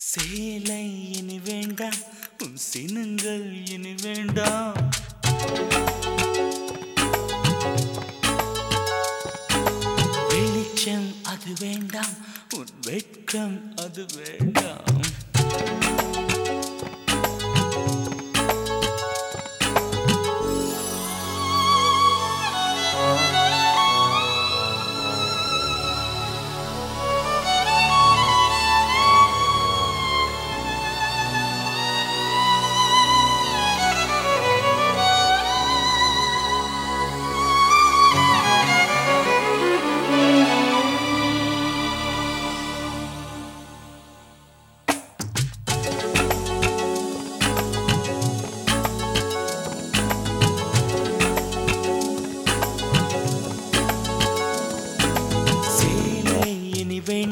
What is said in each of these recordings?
சேலை இனி வேண்டாம் உன் சினுங்கள் இனி வேண்டாம். வெளிச்சம் அது வேண்டாம் உன் வெட்கம் அது வேண்டாம்.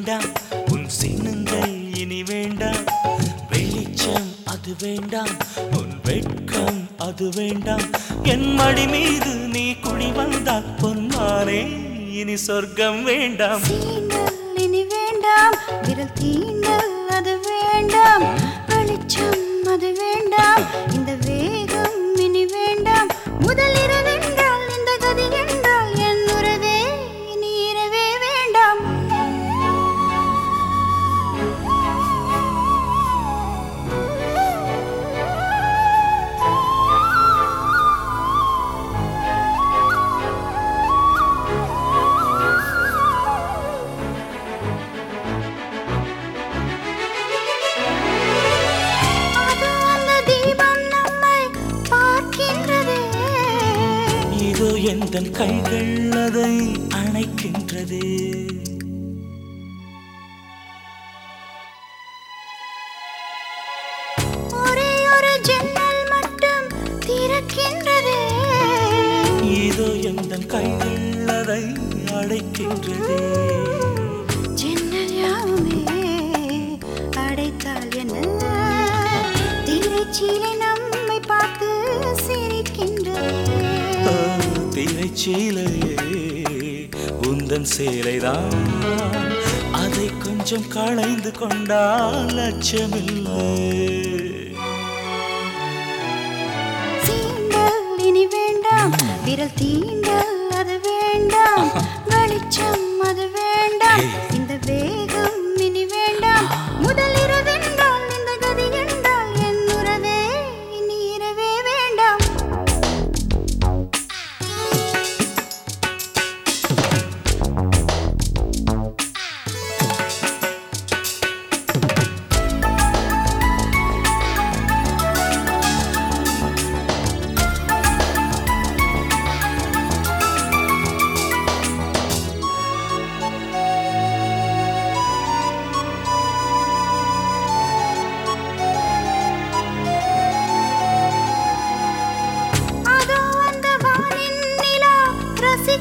வேண்டாம் உன் சின்னங்கள் இனி வேண்டாம் வெளிச்சம் அது வேண்டாம் உன் வெட்கம் அது வேண்டாம் என் மடி மீது நீ குடி வந்தால் பொன்மானே இனி சொர்க்கம் வேண்டாம். இனி வேண்டாம். விரல் தீண்டல் இதோ எந்த கைகள் அதை அணைக்கின்றது? இதோ எந்த கைகள் அதை அடைக்கின்றது? ஜன்னல் யாவுமே அடைத்தால் என்ன? திரைச்சீலை திரைச்சீலையே உந்தன் சேலைதான். அதை கொஞ்சம் களைந்து கொண்டால் லட்சமில்லை விரல் தீண்டல்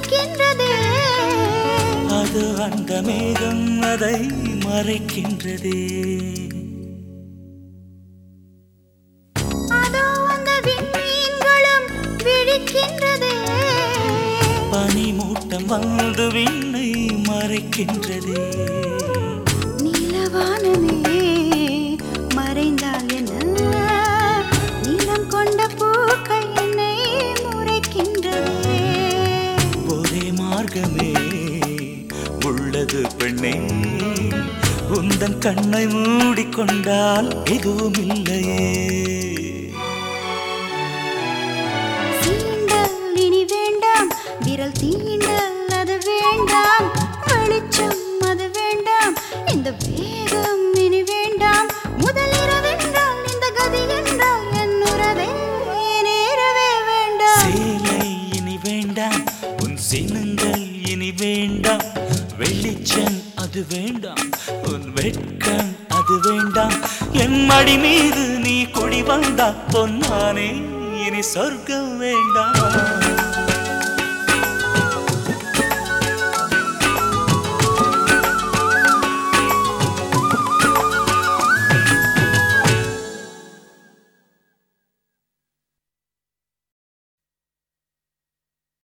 ரசிக்கின்றதே அது அந்த மேகம் அதை மறைக்கின்றதே. பனிமூட்டம் வந்து விண்ணை மறைக்கின்றதே. நீலவானமே உந்தன் கண்ணை மூடிக்கொண்டால் எதுவும் இல்லையே இனி வேண்டாம் விரல் தீண்டல் அது வேண்டாம் வெளிச்சம் அது வேண்டாம் இந்த வேகம் இனி வேண்டாம் முதல் இரவென்றால் இந்த கதி என்றால் என் உறவே நேரவே வேண்டாம். சேலை இனி வேண்டாம் உன் சினங்கள் இனி வேண்டாம் வெளிச்சம் அது வேண்டாம். உன் வெட்கம் அது வேண்டாம். என் மடி மீது நீ குடி வந்தா பொன்னானே இனி சொர்க்கம் வேண்டாம்.